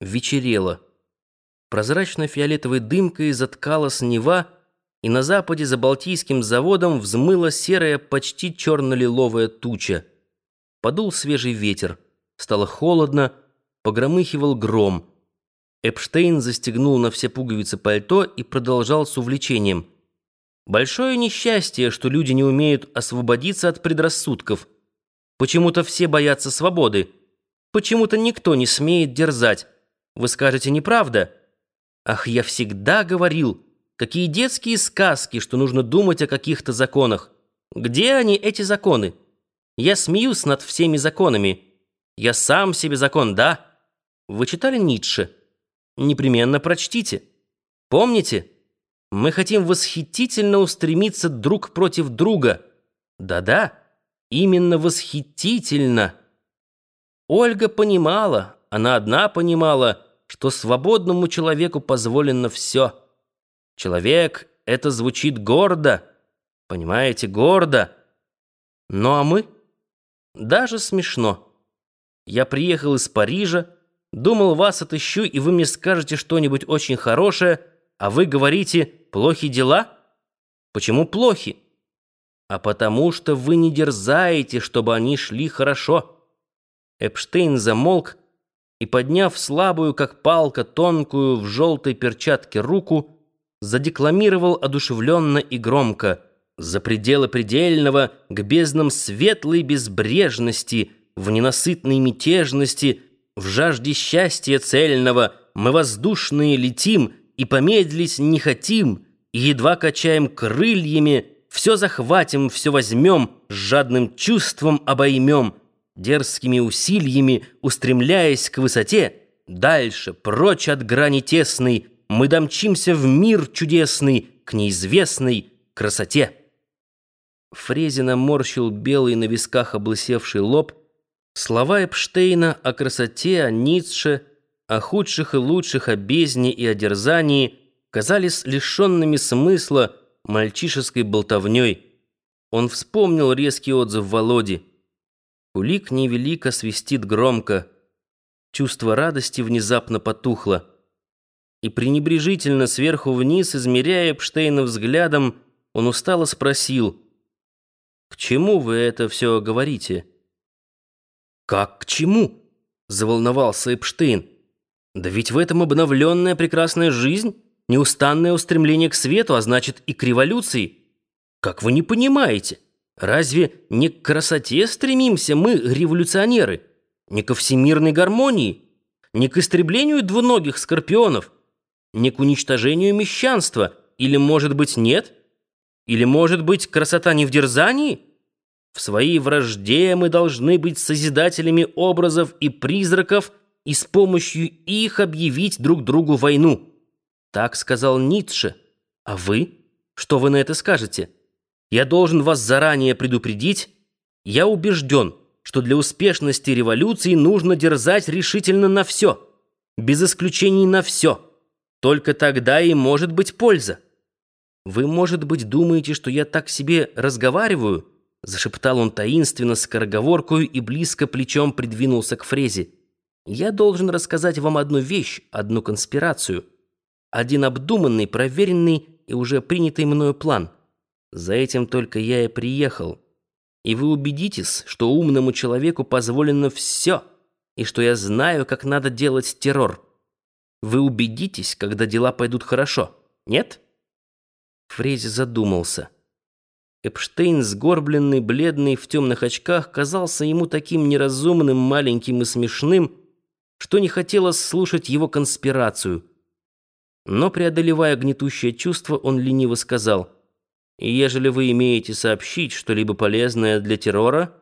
Вечерело. Прозрачно-фиолетовой дымкой заткалась Нева, и на западе за Балтийским заводом взмыла серая, почти черно-лиловая туча. Подул свежий ветер. Стало холодно, погромыхивал гром. Эпштейн застегнул на все пуговицы пальто и продолжал с увлечением. Большое несчастье, что люди не умеют освободиться от предрассудков. Почему-то все боятся свободы. Почему-то никто не смеет дерзать. Вы скажете, неправда? Ах, я всегда говорил, какие детские сказки, что нужно думать о каких-то законах. Где они, эти законы? Я смеюсь над всеми законами. Я сам себе закон, да? Вы читали Ницше? Непременно прочтите. Помните? Мы хотим восхитительно устремиться друг против друга. Да-да, именно восхитительно. Ольга понимала, она одна понимала, что свободному человеку позволено все. Человек — это звучит гордо, понимаете, гордо. Ну а мы? Даже смешно. Я приехал из Парижа, думал, вас отыщу, и вы мне скажете что-нибудь очень хорошее, а вы говорите «плохи дела»? Почему плохи? А потому что вы не дерзаете, чтобы они шли хорошо. Эпштейн замолк, и, подняв слабую, как палка, тонкую в желтой перчатке руку, задекламировал одушевленно и громко «За пределы предельного, к безднам светлой безбрежности, в ненасытной мятежности, в жажде счастья цельного, мы воздушные летим и помедлить не хотим, и едва качаем крыльями, все захватим, все возьмем, с жадным чувством обоймем» дерзкими усилиями, устремляясь к высоте, дальше, прочь от грани тесной, мы домчимся в мир чудесный, к неизвестной красоте. Фрезина морщил белый на висках облысевший лоб. Слова Эпштейна о красоте, о Ницше, о худших и лучших, о бездне и о дерзании казались лишенными смысла мальчишеской болтовней. Он вспомнил резкий отзыв Володи. Кулик невелико свистит громко. Чувство радости внезапно потухло. И пренебрежительно сверху вниз, измеряя Эпштейна взглядом, он устало спросил, «К чему вы это все говорите?» «Как к чему?» — заволновался Эпштейн. «Да ведь в этом обновленная прекрасная жизнь, неустанное устремление к свету, а значит и к революции. Как вы не понимаете?» Разве не к красоте стремимся мы, революционеры? Не ко всемирной гармонии? Не к истреблению двуногих скорпионов? Не к уничтожению мещанства? Или, может быть, нет? Или, может быть, красота не в дерзании? В своей вражде мы должны быть созидателями образов и призраков и с помощью их объявить друг другу войну. Так сказал Ницше. А вы? Что вы на это скажете?» Я должен вас заранее предупредить. Я убежден, что для успешности революции нужно дерзать решительно на все, без исключений на все. Только тогда и может быть польза. Вы, может быть, думаете, что я так себе разговариваю? Зашептал он таинственно скороговоркою и близко плечом придвинулся к фрезе. Я должен рассказать вам одну вещь, одну конспирацию. Один обдуманный, проверенный и уже принятый мною план — за этим только я и приехал. И вы убедитесь, что умному человеку позволено все, и что я знаю, как надо делать террор. Вы убедитесь, когда дела пойдут хорошо, нет?» Фрези задумался. Эпштейн, сгорбленный, бледный, в темных очках, казался ему таким неразумным, маленьким и смешным, что не хотелось слушать его конспирацию. Но, преодолевая гнетущее чувство, он лениво сказал — ежели вы имеете сообщить что-либо полезное для террора,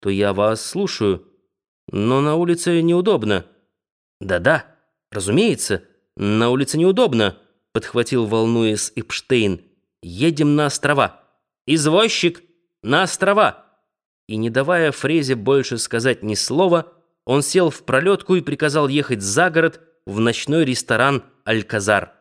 то я вас слушаю. Но на улице неудобно». «Да-да, разумеется, на улице неудобно», — подхватил, волнуясь Эпштейн. «Едем на острова. Извозчик, на острова!» И, не давая Фрезе больше сказать ни слова, он сел в пролетку и приказал ехать за город в ночной ресторан «Альказар».